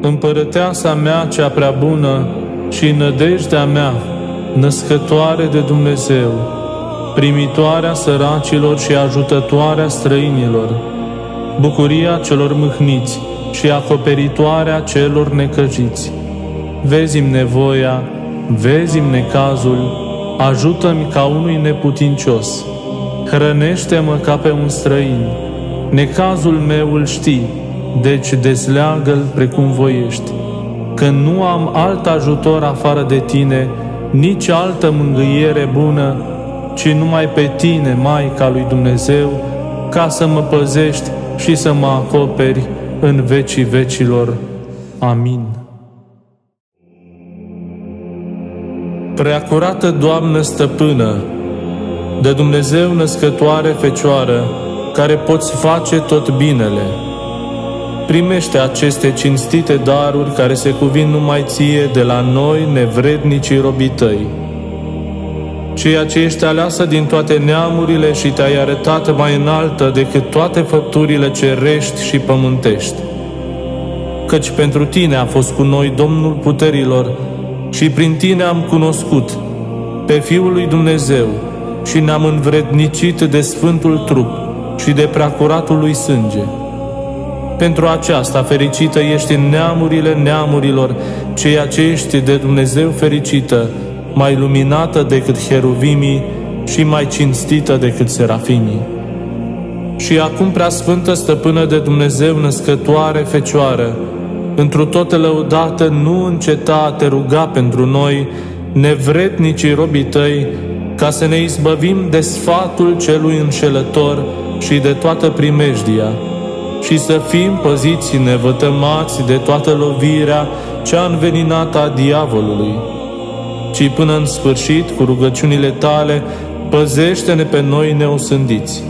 împărăteasa mea cea prea bună și nădejdea mea, născătoare de Dumnezeu, primitoarea săracilor și ajutătoarea străinilor, bucuria celor mâhniți și acoperitoarea celor necăjiți. Vezi-mi nevoia, vezi-mi necazul, ajută-mi ca unui neputincios, hrănește-mă ca pe un străin, necazul meu îl știi, deci dezleagă-l precum voiești. Că nu am alt ajutor afară de tine, nici altă mângâiere bună, ci numai pe tine, Maica lui Dumnezeu, ca să mă păzești și să mă acoperi în vecii vecilor. Amin. Preacurată Doamnă Stăpână, de Dumnezeu născătoare Fecioară, care poți face tot binele, primește aceste cinstite daruri care se cuvin numai ție de la noi, nevrednicii robii tăi. Ceea ce ești aleasă din toate neamurile și te-ai arătat mai înaltă decât toate făpturile cerești și pământești. Căci pentru tine a fost cu noi Domnul puterilor și prin tine am cunoscut pe Fiul lui Dumnezeu și ne-am învrednicit de Sfântul Trup și de preacuratul lui sânge pentru aceasta fericită ești în neamurile neamurilor, ceea ce ești de Dumnezeu fericită, mai luminată decât heruvimii și mai cinstită decât serafimii. Și acum, prea sfântă stăpână de Dumnezeu, născătoare, Fecioară, întru toate lăudată, nu înceta a te ruga pentru noi, nevretnicii robii tăi, ca să ne izbăvim de sfatul celui înșelător și de toată primejdia, și să fim păziți nevătămați de toată lovirea cea înveninată a diavolului, ci până în sfârșit, cu rugăciunile tale, păzește-ne pe noi neosândiți.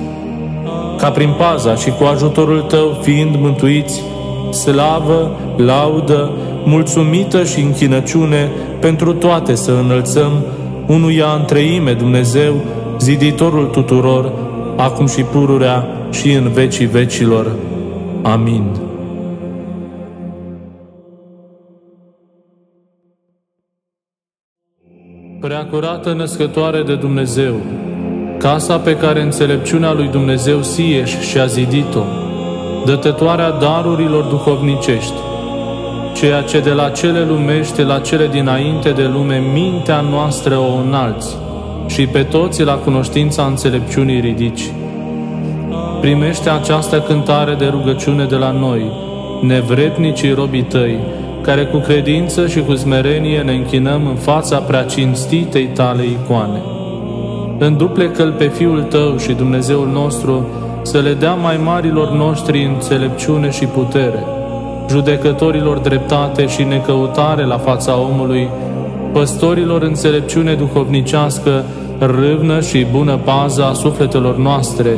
Ca prin paza și cu ajutorul tău fiind mântuiți, slavă, laudă, mulțumită și închinăciune pentru toate să înălțăm unuia întreime Dumnezeu, ziditorul tuturor, acum și pururea și în vecii vecilor. Amin. Preacurată născătoare de Dumnezeu, casa pe care înțelepciunea lui Dumnezeu Sieș și-a zidit-o, dătătoarea darurilor duhovnicești, ceea ce de la cele lumește la cele dinainte de lume mintea noastră o înalți și pe toți la cunoștința înțelepciunii ridici primește această cântare de rugăciune de la noi, nevrednicii robii tăi, care cu credință și cu smerenie ne închinăm în fața prea cinstitei tale icoane. Înduplecă-L pe Fiul Tău și Dumnezeul nostru să le dea mai marilor noștri înțelepciune și putere, judecătorilor dreptate și necăutare la fața omului, păstorilor înțelepciune duhovnicească, râvnă și bună pază a sufletelor noastre,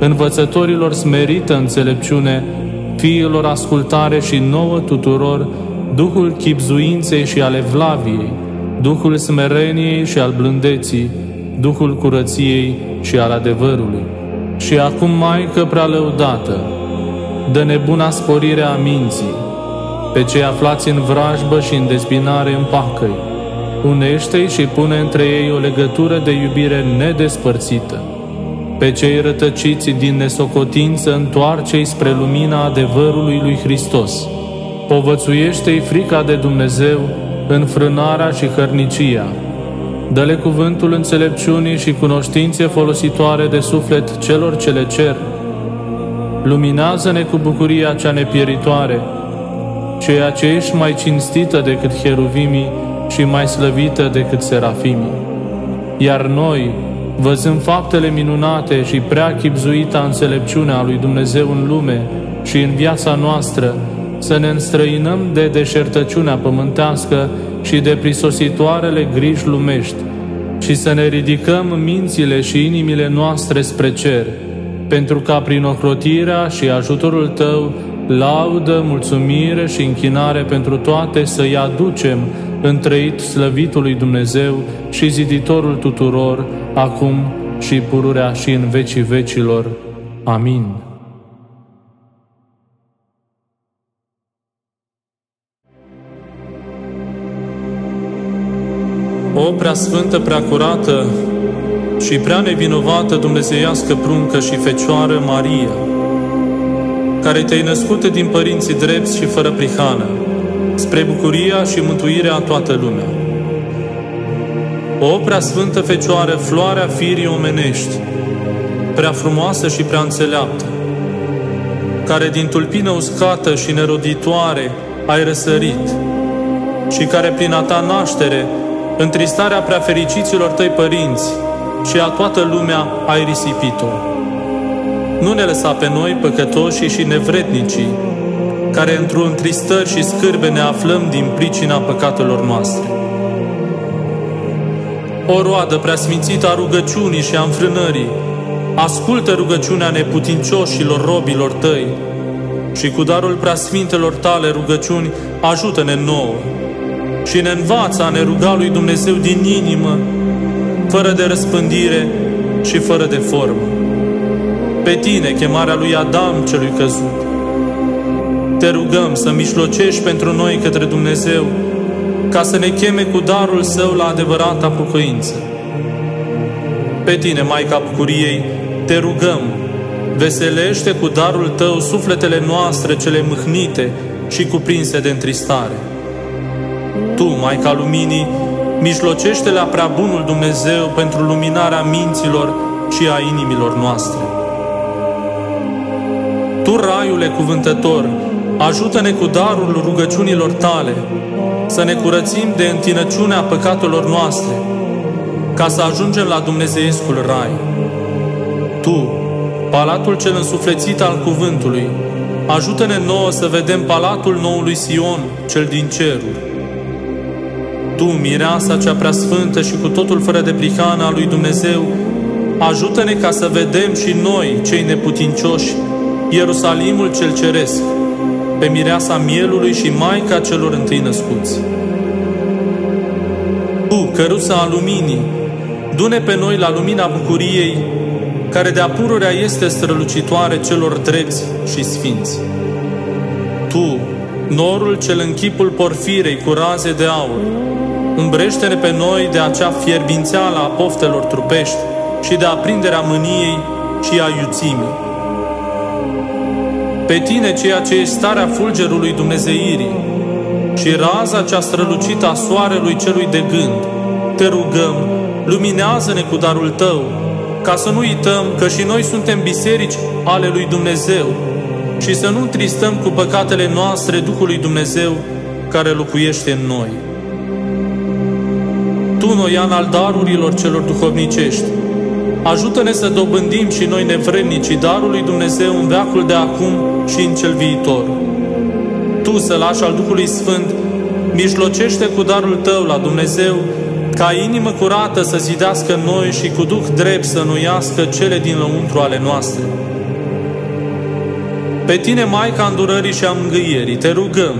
învățătorilor smerită înțelepciune, fiilor ascultare și nouă tuturor, Duhul chipzuinței și ale vlaviei, Duhul smereniei și al blândeții, Duhul curăției și al adevărului. Și acum, Maică prea lăudată, dă nebuna sporire a minții, pe cei aflați în vrajbă și în dezbinare în pacăi, unește-i și pune între ei o legătură de iubire nedespărțită pe cei rătăciți din nesocotință întoarce-i spre lumina adevărului lui Hristos. Povățuiește-i frica de Dumnezeu, înfrânarea și hărnicia. Dă-le cuvântul înțelepciunii și cunoștințe folositoare de suflet celor ce le cer. Luminează-ne cu bucuria cea nepieritoare, ceea ce ești mai cinstită decât heruvimii și mai slăvită decât serafimii. Iar noi, văzând faptele minunate și prea chipzuita înțelepciunea lui Dumnezeu în lume și în viața noastră, să ne înstrăinăm de deșertăciunea pământească și de prisositoarele griji lumești și să ne ridicăm mințile și inimile noastre spre cer, pentru ca prin ocrotirea și ajutorul Tău, laudă, mulțumire și închinare pentru toate să-i aducem întreit slăvitului Dumnezeu și ziditorul tuturor, acum și pururea și în vecii vecilor. Amin. O prea sfântă, prea curată și prea nevinovată dumnezeiască pruncă și fecioară Maria, care te-ai născut din părinții drepți și fără prihană, spre bucuria și mântuirea a toată lumea. O prea sfântă Fecioară, floarea firii omenești, prea frumoasă și prea înțeleaptă, care din tulpină uscată și neroditoare ai răsărit și care prin a ta naștere, întristarea prea fericiților tăi părinți și a toată lumea ai risipit-o. Nu ne lăsa pe noi, păcătoșii și nevrednicii, care într-o întristări și scârbe ne aflăm din pricina păcatelor noastre. O roadă preasmințită a rugăciunii și a înfrânării, ascultă rugăciunea neputincioșilor robilor tăi și cu darul preasfintelor tale rugăciuni ajută-ne nouă și ne învață a ne ruga lui Dumnezeu din inimă, fără de răspândire și fără de formă. Pe tine, chemarea lui Adam celui căzut. Te rugăm să mișlocești pentru noi către Dumnezeu, ca să ne cheme cu darul Său la adevărata pocăință. Pe tine, Maica Bucuriei, te rugăm, veselește cu darul Tău sufletele noastre cele mâhnite și cuprinse de întristare. Tu, Maica Luminii, mijlocește la prea bunul Dumnezeu pentru luminarea minților și a inimilor noastre. Tu, Raiule cuvântător, ajută-ne cu darul rugăciunilor Tale, să ne curățim de întinăciunea păcatelor noastre, ca să ajungem la Dumnezeescul Rai. Tu, Palatul cel însuflețit al cuvântului, ajută-ne nouă să vedem Palatul noului Sion, cel din ceruri. Tu, mireasa cea prea sfântă și cu totul fără de prihană a lui Dumnezeu, ajută-ne ca să vedem și noi, cei neputincioși, Ierusalimul cel ceresc, pe mireasa mielului și Maica celor întâi născuți. Tu, căruța a luminii, dune pe noi la lumina bucuriei, care de apururea este strălucitoare celor drepți și sfinți. Tu, norul cel în chipul porfirei cu raze de aur, îmbrește-ne pe noi de acea fierbințeală a poftelor trupești și de aprinderea mâniei și a iuțimii. Pe tine, ceea ce ești starea fulgerului Dumnezeirii și raza cea strălucită a soarelui celui de gând, te rugăm, luminează-ne cu darul tău, ca să nu uităm că și noi suntem biserici ale lui Dumnezeu și să nu tristăm cu păcatele noastre Duhului Dumnezeu care locuiește în noi. Tu, noian al darurilor celor duhovnicești, ajută-ne să dobândim și noi nevrednicii darul lui Dumnezeu în veacul de acum și în cel viitor. Tu, sălaș al Duhului Sfânt, mijlocește cu darul Tău la Dumnezeu ca inimă curată să zidească noi și cu Duh drept să nuiască cele din lăuntru ale noastre. Pe tine, Maica îndurării și a mângâierii, te rugăm,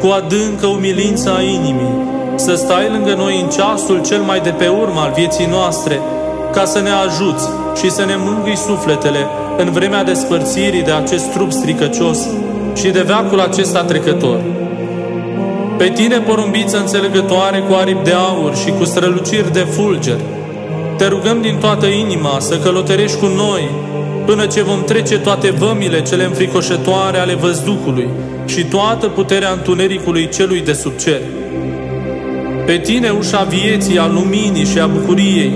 cu adâncă umilință a inimii, să stai lângă noi în ceasul cel mai de pe urmă al vieții noastre, ca să ne ajuți și să ne mângâi sufletele în vremea despărțirii de acest trup stricăcios și de veacul acesta trecător. Pe tine, porumbiță înțelegătoare cu aripi de aur și cu străluciri de fulger, te rugăm din toată inima să călătorești cu noi până ce vom trece toate vămile cele înfricoșătoare ale văzduhului și toată puterea întunericului celui de sub cer. Pe tine, ușa vieții, a luminii și a bucuriei,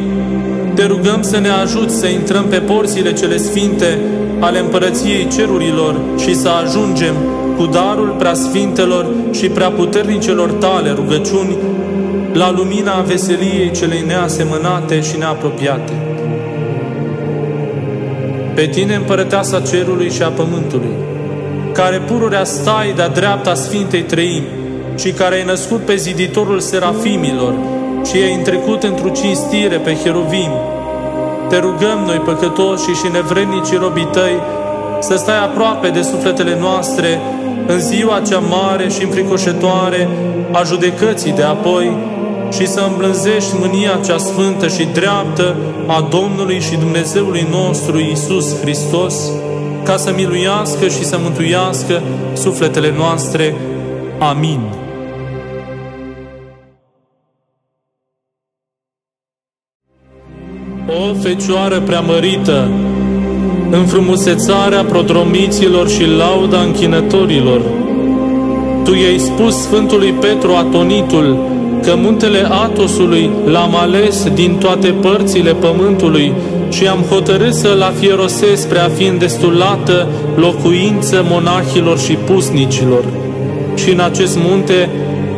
te rugăm să ne ajuți să intrăm pe porțile cele sfinte ale împărăției cerurilor și să ajungem cu darul preasfintelor și preaputernicelor tale rugăciuni la lumina veseliei celei neasemănate și neapropiate. Pe tine, împărăteasa cerului și a pământului, care pururea stai de-a dreapta Sfintei Trăimi și care ai născut pe ziditorul serafimilor și ai întrecut într-o cinstire pe heruvim, te rugăm noi păcătoși și nevrednici robii tăi să stai aproape de sufletele noastre în ziua cea mare și înfricoșătoare a judecății de apoi și să îmblânzești mânia cea sfântă și dreaptă a Domnului și Dumnezeului nostru Isus Hristos, ca să miluiască și să mântuiască sufletele noastre. Amin. O Fecioară preamărită, înfrumusețarea prodromiților și lauda închinătorilor, Tu i-ai spus Sfântului Petru Atonitul că muntele Atosului l-am ales din toate părțile pământului și am hotărât să-l afierosesc spre a fi îndestulată locuință monahilor și pusnicilor. Și în acest munte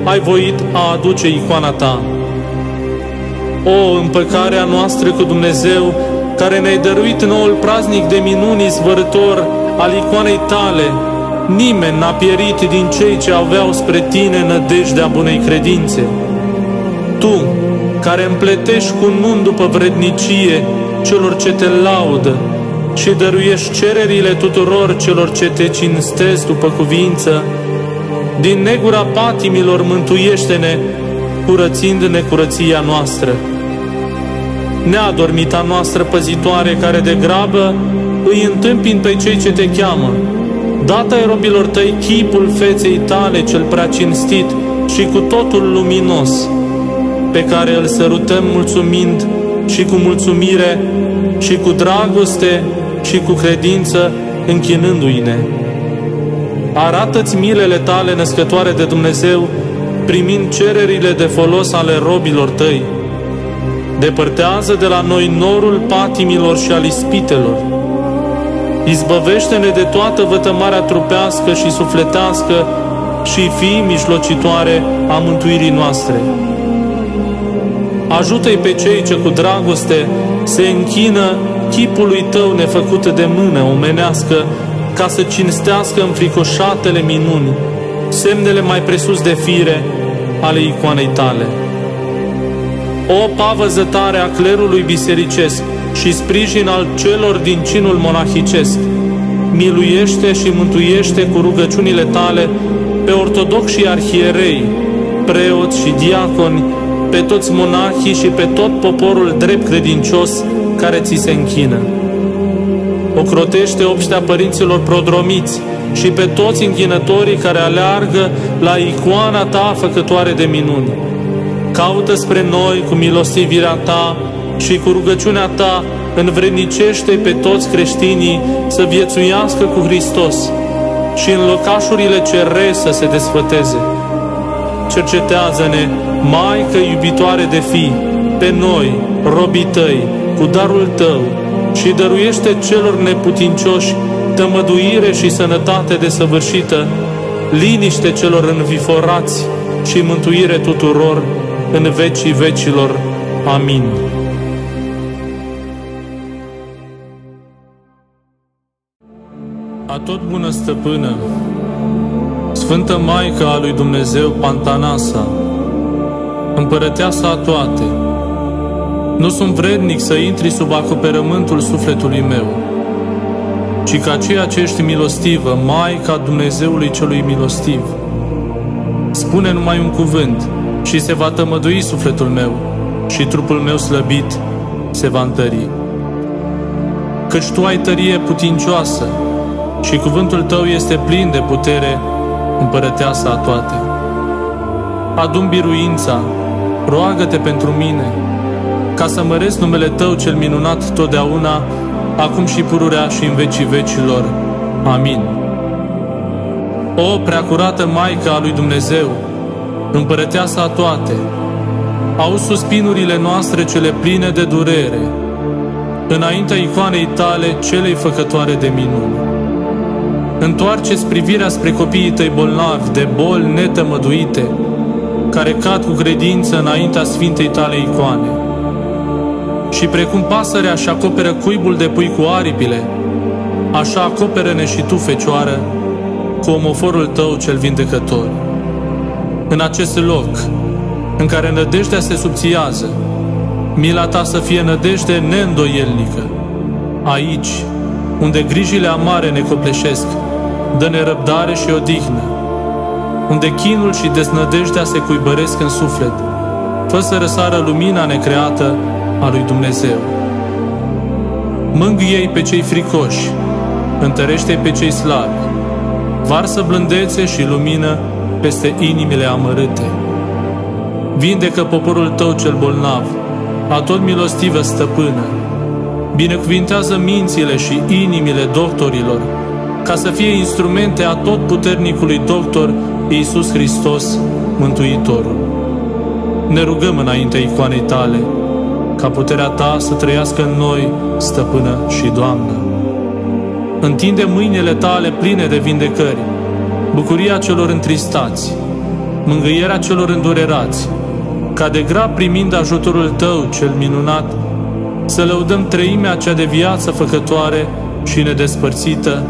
ai voit a aduce icoana ta. O împăcarea noastră cu Dumnezeu, care ne-ai dăruit noul praznic de minuni zvărător al icoanei tale, nimeni n-a pierit din cei ce aveau spre tine nădejdea bunei credințe. Tu, care împletești cu nun după vrednicie celor ce te laudă și dăruiești cererile tuturor celor ce te cinstesc după cuvință, din negura patimilor mântuiește-ne, curățind necurăția noastră. Neadormita noastră păzitoare care de grabă îi întâmpin pe cei ce te cheamă, dată ai robilor tăi chipul feței tale cel prea cinstit și cu totul luminos, pe care îl sărutăm mulțumind și cu mulțumire și cu dragoste și cu credință închinându-i-ne. Arată-ți milele tale născătoare de Dumnezeu, primind cererile de folos ale robilor tăi. Depărtează de la noi norul patimilor și al ispitelor. Izbăvește-ne de toată vătămarea trupească și sufletească și fii mijlocitoare a mântuirii noastre. Ajută-i pe cei ce cu dragoste se închină chipului tău nefăcut de mână omenească ca să cinstească înfricoșatele minuni, semnele mai presus de fire ale icoanei tale. O pavăzătare a clerului bisericesc și sprijin al celor din cinul monahicesc, miluiește și mântuiește cu rugăciunile tale pe ortodoxi arhierei, preoți și diaconi, pe toți monahii și pe tot poporul drept credincios care ți se închină ocrotește obștea părinților prodromiți și pe toți închinătorii care aleargă la icoana ta făcătoare de minuni. Caută spre noi cu milostivirea ta și cu rugăciunea ta învrednicește pe toți creștinii să viețuiască cu Hristos și în locașurile cerre să se desfăteze. Cercetează-ne, Maică iubitoare de fi, pe noi, robii tăi, cu darul tău, și dăruiește celor neputincioși tămăduire și sănătate desăvârșită, liniște celor înviforați și mântuire tuturor în vecii vecilor. Amin. A tot bună stăpână, Sfântă Maică a lui Dumnezeu Pantanasa, împărăteasa a toate, nu sunt vrednic să intri sub acoperământul sufletului meu, ci ca ceea ce ești milostivă, Maica Dumnezeului celui milostiv. Spune numai un cuvânt și se va tămădui sufletul meu și trupul meu slăbit se va întări. Căci Tu ai tărie putincioasă și cuvântul Tău este plin de putere, împărăteasa a toate. Adum biruința, roagă-te pentru mine, ca să măresc numele Tău cel minunat totdeauna, acum și pururea și în vecii vecilor. Amin. O preacurată Maică a lui Dumnezeu, împărăteasa a toate, au suspinurile noastre cele pline de durere, înaintea icoanei tale celei făcătoare de minuni. Întoarceți privirea spre copiii tăi bolnavi de boli netămăduite, care cad cu credință înaintea Sfintei tale icoane. Și precum pasărea și acoperă cuibul de pui cu aripile, așa acoperă-ne și tu, Fecioară, cu omoforul tău cel vindecător. În acest loc, în care nădejdea se subțiază, mila ta să fie nădejde neîndoielnică. Aici, unde grijile amare ne copleșesc, dă-ne răbdare și odihnă, unde chinul și deznădejdea se cuibăresc în suflet, fă să răsară lumina necreată a lui Dumnezeu. Mângâie-i pe cei fricoși, întărește pe cei slabi, varsă blândețe și lumină peste inimile amărâte. Vindecă poporul tău cel bolnav, a tot milostivă stăpână, Binecuvintează mințile și inimile doctorilor, ca să fie instrumente a tot puternicului doctor Iisus Hristos, Mântuitorul. Ne rugăm înaintea icoanei tale, ca puterea ta să trăiască în noi, stăpână și Doamnă. Întinde mâinile tale pline de vindecări, bucuria celor întristați, mângâierea celor îndurerați, ca de grab primind ajutorul tău cel minunat, să lăudăm treimea cea de viață făcătoare și nedespărțită,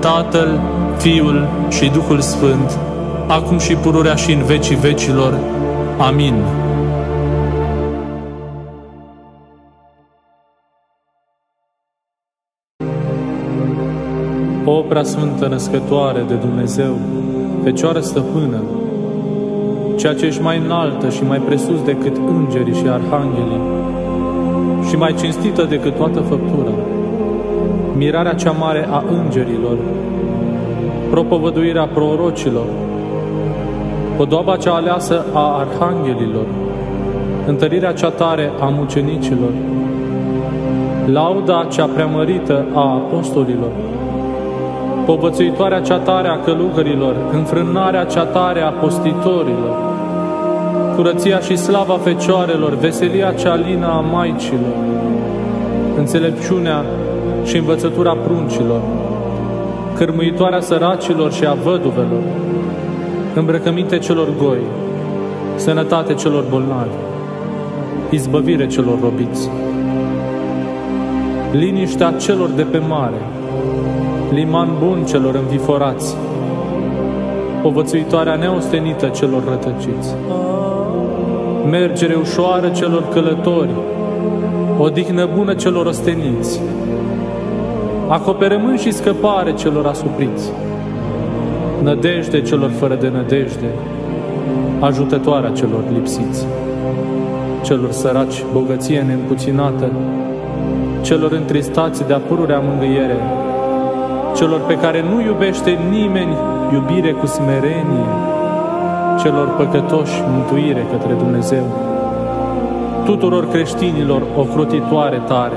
Tatăl, Fiul și Duhul Sfânt, acum și pururea și în vecii vecilor. Amin. O prea sfântă născătoare de Dumnezeu, Fecioară stăpână, ceea ce ești mai înaltă și mai presus decât îngerii și arhanghelii, și mai cinstită decât toată făptura, mirarea cea mare a îngerilor, propovăduirea prorocilor, podoaba cea aleasă a arhanghelilor, întărirea cea tare a mucenicilor, lauda cea preamărită a apostolilor, povățuitoarea cea tare a călugărilor, înfrânarea cea tare a postitorilor, curăția și slava fecioarelor, veselia cea lină a maicilor, înțelepciunea și învățătura pruncilor, cărmuitoarea săracilor și a văduvelor, îmbrăcăminte celor goi, sănătate celor bolnavi, izbăvire celor robiți, liniștea celor de pe mare, liman bun celor înviforați, povățuitoarea neostenită celor rătăciți, mergere ușoară celor călători, odihnă bună celor osteniți, acoperământ și scăpare celor asupriți, nădejde celor fără de nădejde, ajutătoarea celor lipsiți, celor săraci bogăție neîmpuținată, celor întristați de apururea mângâiere, celor pe care nu iubește nimeni iubire cu smerenie, celor păcătoși mântuire către Dumnezeu, tuturor creștinilor o crotitoare tare,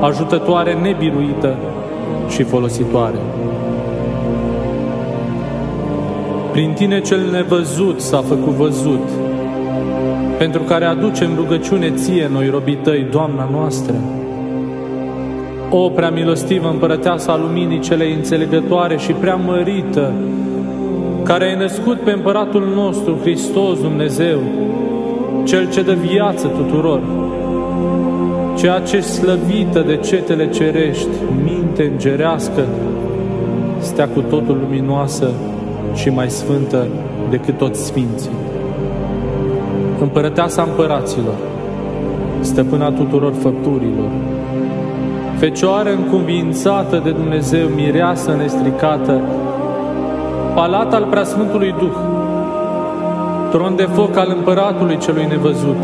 ajutătoare nebiruită și folositoare. Prin tine cel nevăzut s-a făcut văzut, pentru care aducem rugăciune ție, noi robii tăi, Doamna noastră. O prea milostivă împărăteasa luminii cele înțelegătoare și prea mărită, care ai născut pe împăratul nostru, Hristos Dumnezeu, Cel ce dă viață tuturor, ceea ce slăvită de cetele cerești, minte îngerească, stea cu totul luminoasă și mai sfântă decât toți sfinții. Împărăteasa împăraților, stăpâna tuturor făpturilor, Fecioară încuvințată de Dumnezeu, mireasă nestricată, palat al preasfântului Duh, tron de foc al împăratului celui nevăzut,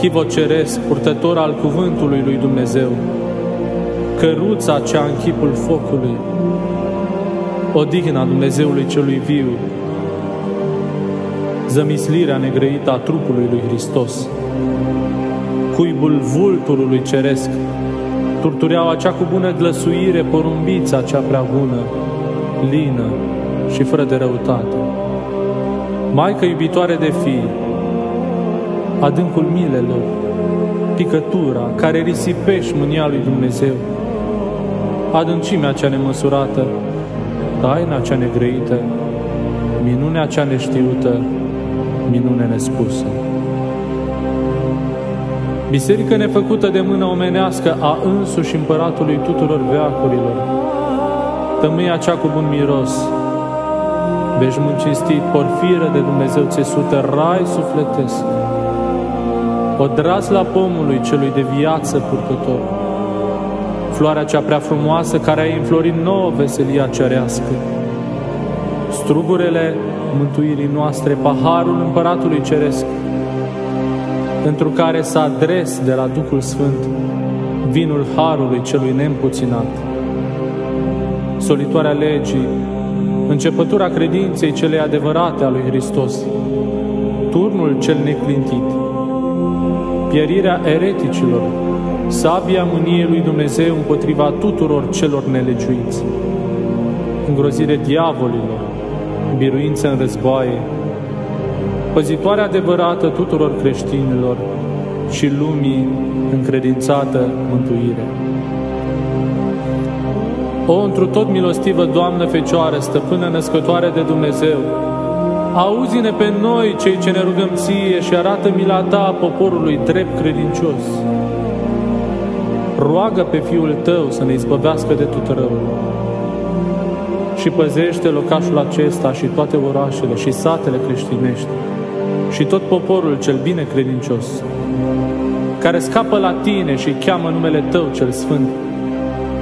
chivo ceresc, purtător al cuvântului lui Dumnezeu, căruța cea în chipul focului, odihna Dumnezeului celui viu, zămislirea negrăită a trupului lui Hristos, cuibul vulturului ceresc, turtureaua cea cu bună glăsuire, porumbița cea prea bună, lină și fără de răutate. Maică iubitoare de fii, adâncul milelor, picătura care risipești mânia lui Dumnezeu, adâncimea cea nemăsurată, taina cea negrăită, minunea cea neștiută, minune nespusă. Biserică nefăcută de mână omenească a însuși împăratului tuturor veacurilor, tămâia cea cu bun miros, veșmânt cinstit, porfiră de Dumnezeu țesută, rai sufletesc, o la pomului celui de viață purtător, floarea cea prea frumoasă care a înflorit nouă veselia cerească, strugurele mântuirii noastre, paharul împăratului ceresc, pentru care s-a adres de la Duhul Sfânt vinul Harului celui neîmpuținat. Solitoarea legii, începătura credinței celei adevărate a lui Hristos, turnul cel neclintit, pierirea ereticilor, sabia mâniei lui Dumnezeu împotriva tuturor celor nelegiuiți, îngrozire diavolilor, biruință în războaie, păzitoare adevărată tuturor creștinilor și lumii încredințată mântuire. O, întru tot milostivă, Doamnă Fecioară, stăpână născătoare de Dumnezeu, auzi-ne pe noi, cei ce ne rugăm ție și arată mila ta poporului drept credincios. Roagă pe Fiul tău să ne izbăvească de tot răul și păzește locașul acesta și toate orașele și satele creștinești și tot poporul cel bine credincios, care scapă la tine și cheamă numele tău cel sfânt,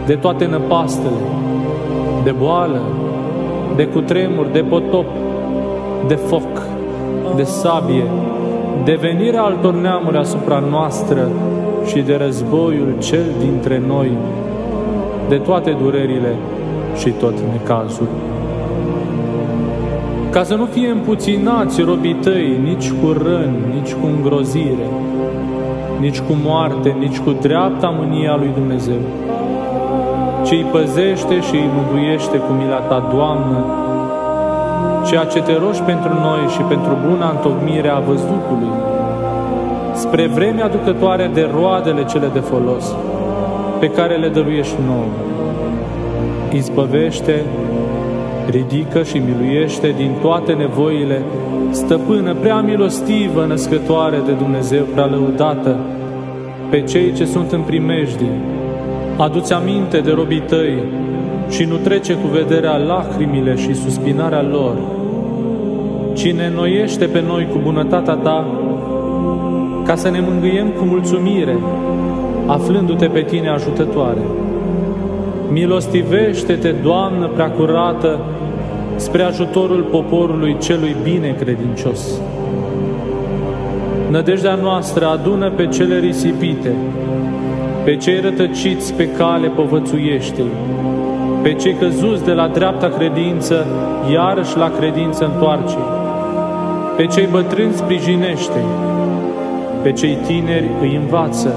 de toate năpastele, de boală, de cutremur, de potop, de foc, de sabie, de venirea altor neamuri asupra noastră și de războiul cel dintre noi, de toate durerile și tot necazul. Ca să nu fie împuținați robii tăi nici cu răni, nici cu îngrozire, nici cu moarte, nici cu dreapta mânia lui Dumnezeu, ci îi păzește și îi mântuiește cu mila ta, Doamnă, ceea ce te rogi pentru noi și pentru buna întocmire a văzducului, spre vremea aducătoare de roadele cele de folos, pe care le dăruiești nouă. Izbăvește, ridică și miluiește din toate nevoile, stăpână prea milostivă, născătoare de Dumnezeu, prea lăudată, pe cei ce sunt în primejdii, Adu-ți aminte de robii tăi și nu trece cu vederea lacrimile și suspinarea lor. Cine înnoiește pe noi cu bunătatea ta, ca să ne mângâiem cu mulțumire, aflându-te pe tine ajutătoare. Milostivește-te, Doamnă prea curată, spre ajutorul poporului celui bine credincios. Nădejdea noastră adună pe cele risipite, pe cei rătăciți pe cale povățuiește pe cei căzuți de la dreapta credință, iarăși la credință întoarce, pe cei bătrâni sprijinește, pe cei tineri îi învață,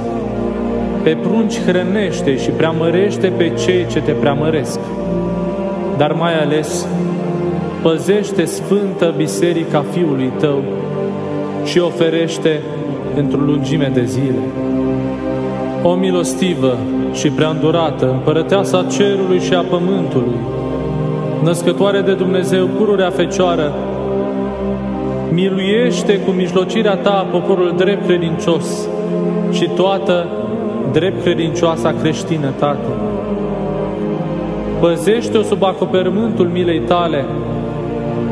pe prunci hrănește și preamărește pe cei ce te preamăresc, dar mai ales păzește Sfântă Biserica Fiului Tău și oferește într-o lungime de zile. O milostivă și prea îndurată, împărăteasa cerului și a pământului, născătoare de Dumnezeu, pururea Fecioară, miluiește cu mijlocirea ta poporul drept credincios și toată drept credincioasa creștinătate. Păzește-o sub acoperământul milei tale,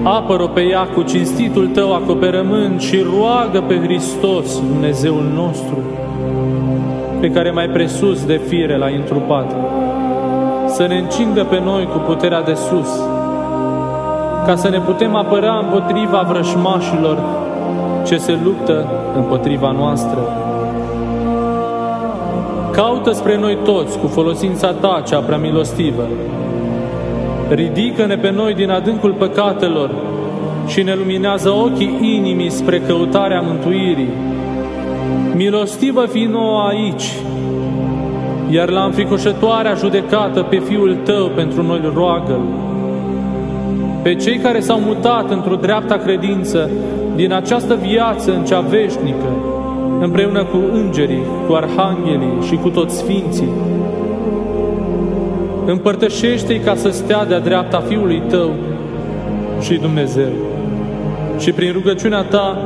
apără pe ea cu cinstitul tău acoperământ și roagă pe Hristos, Dumnezeul nostru, pe care mai presus de fire l-a întrupat, să ne încingă pe noi cu puterea de sus, ca să ne putem apăra împotriva vrășmașilor ce se luptă împotriva noastră. Caută spre noi toți cu folosința ta cea prea milostivă. Ridică-ne pe noi din adâncul păcatelor și ne luminează ochii inimii spre căutarea mântuirii milostivă fi nouă aici, iar la înfricoșătoarea judecată pe Fiul Tău pentru noi roagă Pe cei care s-au mutat într-o dreapta credință din această viață în cea veșnică, împreună cu îngerii, cu arhanghelii și cu toți sfinții. Împărtășește-i ca să stea de-a dreapta Fiului Tău și Dumnezeu. Și prin rugăciunea Ta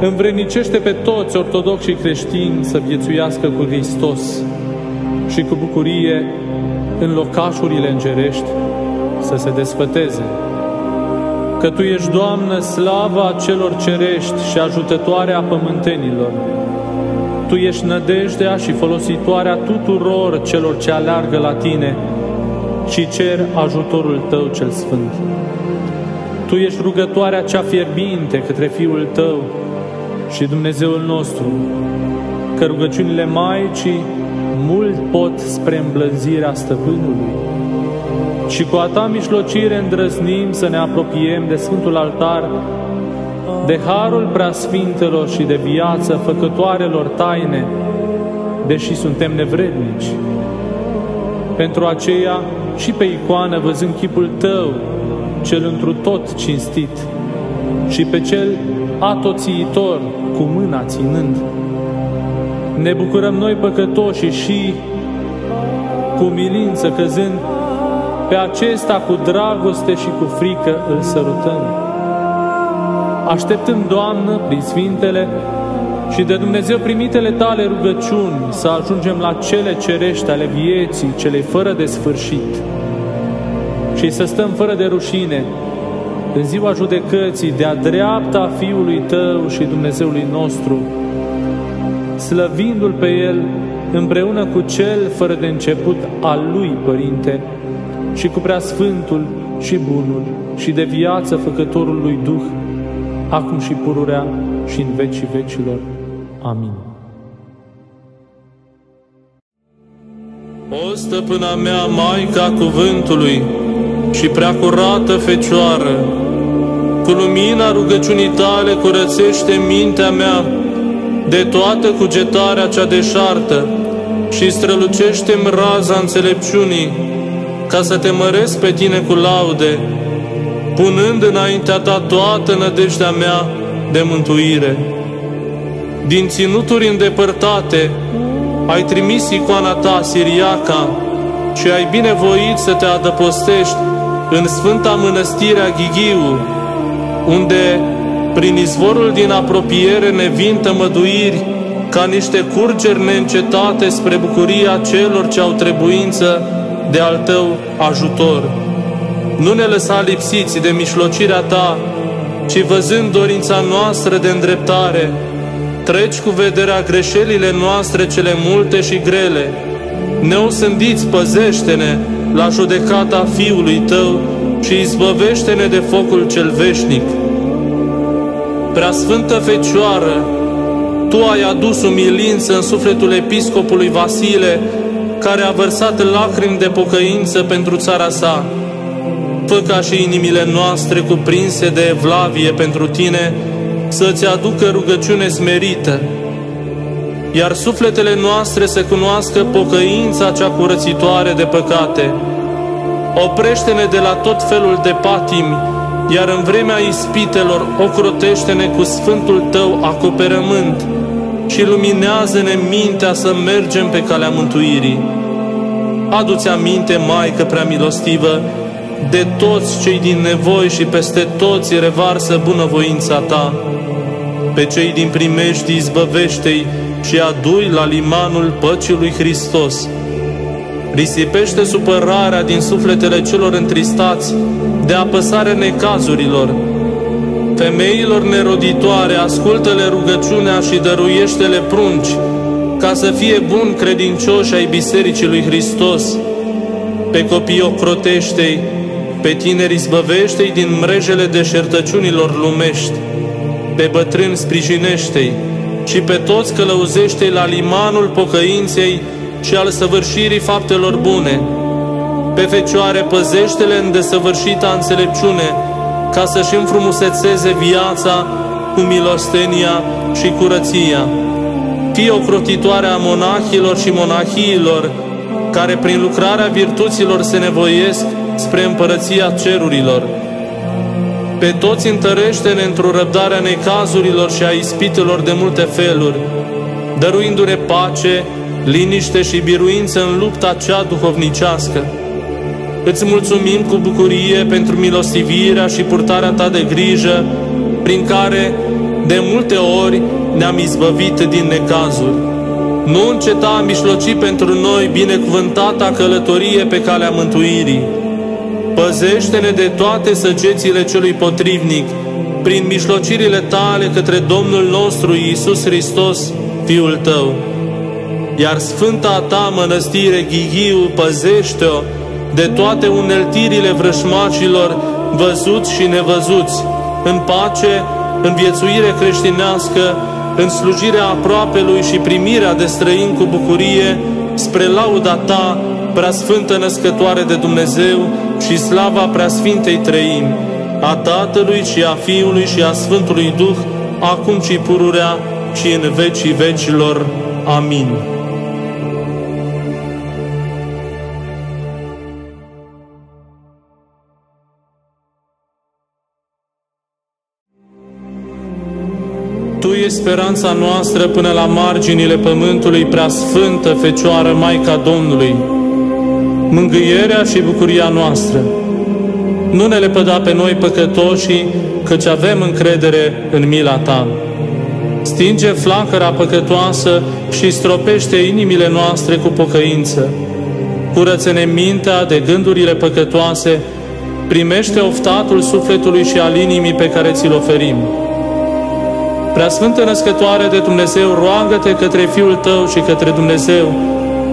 învrednicește pe toți ortodoxi și creștini să viețuiască cu Hristos și cu bucurie în locașurile îngerești să se desfăteze. Că Tu ești, Doamnă, slava celor cerești și ajutătoarea pământenilor. Tu ești nădejdea și folositoarea tuturor celor ce aleargă la Tine și cer ajutorul Tău cel Sfânt. Tu ești rugătoarea cea fierbinte către Fiul Tău, și Dumnezeul nostru, că rugăciunile Maicii mult pot spre îmblânzirea stăpânului. Și cu a ta mișlocire îndrăznim să ne apropiem de Sfântul Altar, de harul preasfintelor și de viață făcătoarelor taine, deși suntem nevrednici. Pentru aceea și pe icoană văzând chipul Tău, cel întru tot cinstit, și pe cel atoțiitor, cu mâna ținând. Ne bucurăm noi păcătoși și cu milință căzând pe acesta cu dragoste și cu frică îl sărutăm. Așteptăm, Doamnă, prin Sfintele și de Dumnezeu primitele tale rugăciuni să ajungem la cele cerești ale vieții, cele fără de sfârșit și să stăm fără de rușine în ziua judecății de-a dreapta Fiului Tău și Dumnezeului nostru, slăvindu-L pe El împreună cu Cel fără de început al Lui, Părinte, și cu Preasfântul și Bunul și de viață Făcătorul lui Duh, acum și pururea și în vecii vecilor. Amin. O stăpâna mea, Maica Cuvântului și prea curată Fecioară, cu lumina rugăciunii tale curățește mintea mea de toată cugetarea cea deșartă și strălucește-mi raza înțelepciunii, ca să te măresc pe tine cu laude, punând înaintea ta toată nădejdea mea de mântuire. Din ținuturi îndepărtate, ai trimis icoana ta, Siriaca, și ai binevoit să te adăpostești în Sfânta Mănăstire a Ghighiu, unde, prin izvorul din apropiere, ne vin tămăduiri ca niște curgeri neîncetate spre bucuria celor ce au trebuință de al Tău ajutor. Nu ne lăsa lipsiți de mișlocirea Ta, ci văzând dorința noastră de îndreptare, treci cu vederea greșelile noastre cele multe și grele. Neosândiți, păzește-ne la judecata Fiului Tău și izbăvește-ne de focul cel veșnic. Preasfântă Fecioară, Tu ai adus umilință în sufletul episcopului Vasile, care a vărsat lacrimi de pocăință pentru țara sa. Fă ca și inimile noastre cuprinse de evlavie pentru Tine, să-ți aducă rugăciune smerită, iar sufletele noastre să cunoască pocăința cea curățitoare de păcate. Oprește-ne de la tot felul de patimi, iar în vremea ispitelor ocrotește-ne cu Sfântul Tău acoperământ și luminează-ne mintea să mergem pe calea mântuirii. Adu-ți aminte, Maică prea milostivă, de toți cei din nevoi și peste toți revarsă bunăvoința Ta. Pe cei din primești izbăvește-i și adui la limanul păcii lui Hristos. Risipește supărarea din sufletele celor întristați de apăsare necazurilor. Femeilor neroditoare, ascultă-le rugăciunea și dăruiește-le prunci, ca să fie bun credincioși ai Bisericii lui Hristos. Pe copii ocrotește-i, pe tineri izbăvește-i din mrejele deșertăciunilor lumești, pe bătrâni sprijinește-i și pe toți călăuzește la limanul pocăinței și al săvârșirii faptelor bune. Pe fecioare păzește-le în desăvârșita înțelepciune, ca să-și înfrumusețeze viața cu milostenia și curăția. Fie o crotitoare a monahilor și monahiilor, care prin lucrarea virtuților se nevoiesc spre împărăția cerurilor. Pe toți întărește-ne într-o răbdarea necazurilor și a ispitelor de multe feluri, dăruindu-ne pace, liniște și biruință în lupta cea duhovnicească. Îți mulțumim cu bucurie pentru milostivirea și purtarea ta de grijă, prin care de multe ori ne-am izbăvit din necazuri. Nu înceta a mișloci pentru noi binecuvântata călătorie pe calea mântuirii. Păzește-ne de toate săgețile celui potrivnic, prin mișlocirile tale către Domnul nostru Iisus Hristos, Fiul tău. Iar Sfânta ta mănăstire Ghighiu păzește-o de toate uneltirile vrășmacilor văzuți și nevăzuți, în pace, în viețuire creștinească, în slujirea aproapelui și primirea de străini cu bucurie, spre lauda ta, preasfântă născătoare de Dumnezeu și slava preasfintei trăimi, a Tatălui și a Fiului și a Sfântului Duh, acum și pururea și în vecii vecilor. Amin. Tu ești speranța noastră până la marginile pământului, prea sfântă Fecioară Maica Domnului, mângâierea și bucuria noastră. Nu ne lepăda pe noi păcătoșii, căci avem încredere în mila Ta. Stinge flacăra păcătoasă și stropește inimile noastre cu pocăință. Curăță-ne mintea de gândurile păcătoase, primește oftatul sufletului și al inimii pe care ți-l oferim. Preasfântă Născătoare de Dumnezeu, roagă-te către Fiul Tău și către Dumnezeu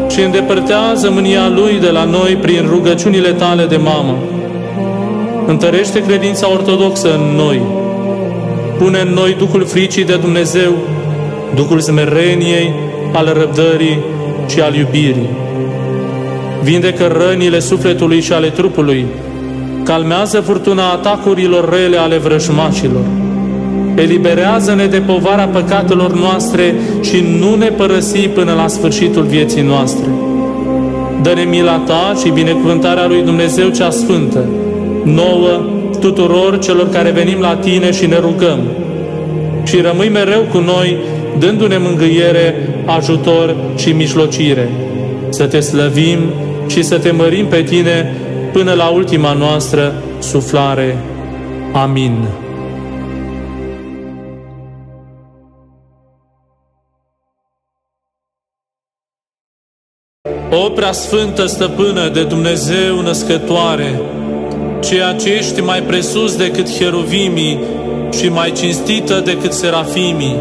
și îndepărtează mânia Lui de la noi prin rugăciunile Tale de mamă. Întărește credința ortodoxă în noi. Pune în noi Duhul fricii de Dumnezeu, Duhul smereniei, al răbdării și al iubirii. Vindecă rănile sufletului și ale trupului, calmează furtuna atacurilor rele ale vrăjmașilor Eliberează-ne de povara păcatelor noastre și nu ne părăsi până la sfârșitul vieții noastre. Dă-ne mila Ta și binecuvântarea lui Dumnezeu cea Sfântă, nouă, tuturor celor care venim la Tine și ne rugăm. Și rămâi mereu cu noi, dându-ne mângâiere, ajutor și mijlocire. Să Te slăvim și să Te mărim pe Tine până la ultima noastră suflare. Amin. O prea sfântă stăpână de Dumnezeu născătoare, ceea ce ești mai presus decât heruvimii și mai cinstită decât serafimii,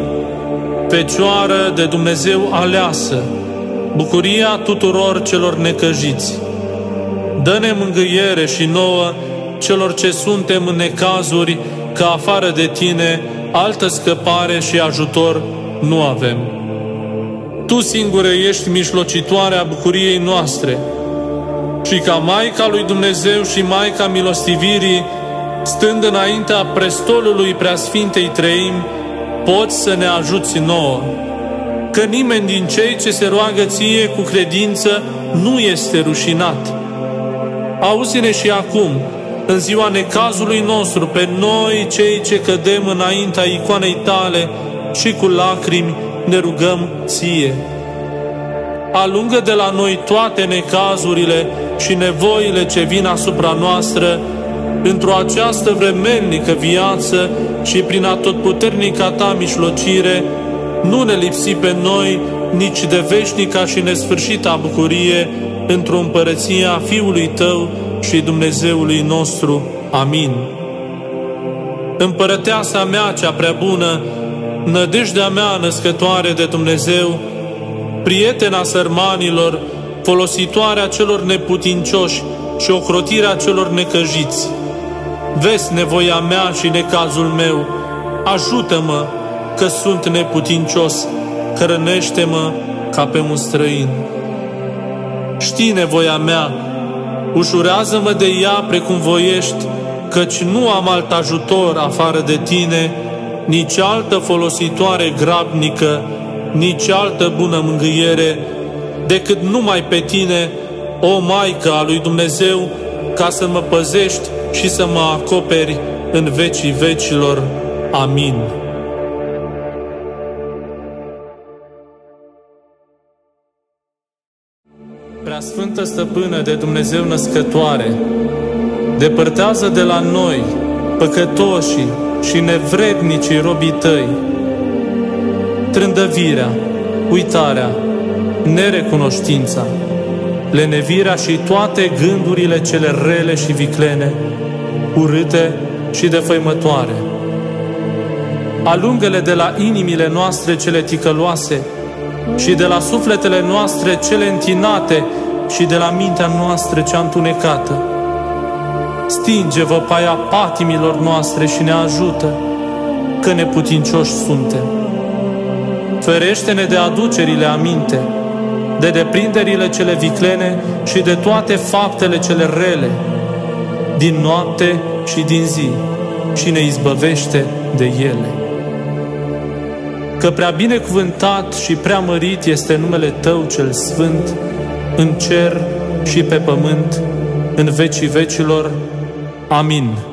Fecioară de Dumnezeu aleasă, bucuria tuturor celor necăjiți. Dă-ne mângâiere și nouă celor ce suntem în necazuri, că afară de Tine altă scăpare și ajutor nu avem. Tu singură ești mijlocitoarea bucuriei noastre și ca Maica lui Dumnezeu și Maica milostivirii, stând înaintea prestolului Preasfintei Treim, poți să ne ajuți nouă. Că nimeni din cei ce se roagă ție cu credință nu este rușinat. Auzi-ne și acum, în ziua necazului nostru, pe noi, cei ce cădem înaintea icoanei tale și cu lacrimi ne rugăm ție. Alungă de la noi toate necazurile și nevoile ce vin asupra noastră într-o această vremelnică viață și prin atotputernica ta mișlocire, nu ne lipsi pe noi nici de veșnica și nesfârșita bucurie într-o împărăție a Fiului Tău și Dumnezeului nostru. Amin. Împărăteasa mea cea prea bună, nădejdea mea născătoare de Dumnezeu, prietena sărmanilor, folositoarea celor neputincioși și ocrotirea celor necăjiți. Vezi nevoia mea și necazul meu, ajută-mă că sunt neputincios, hrănește-mă ca pe un străin. Știi nevoia mea, ușurează-mă de ea precum voiești, căci nu am alt ajutor afară de tine, nici altă folositoare grabnică, nici altă bună mângâiere decât numai pe tine, o Maică a lui Dumnezeu, ca să mă păzești și să mă acoperi în vecii vecilor. Amin. Preasfântă Stăpână de Dumnezeu născătoare, depărtează de la noi păcătoșii și nevrednicii robii tăi, trândăvirea, uitarea, nerecunoștința, lenevirea și toate gândurile cele rele și viclene, urâte și defăimătoare. Alungă-le de la inimile noastre cele ticăloase și de la sufletele noastre cele întinate și de la mintea noastră cea întunecată. Stinge-vă paia patimilor noastre și ne ajută, că neputincioși suntem. Ferește-ne de aducerile aminte, de deprinderile cele viclene și de toate faptele cele rele, din noapte și din zi, și ne izbăvește de ele. Că prea binecuvântat și prea mărit este numele Tău cel Sfânt, în cer și pe pământ, în vecii vecilor. Amin.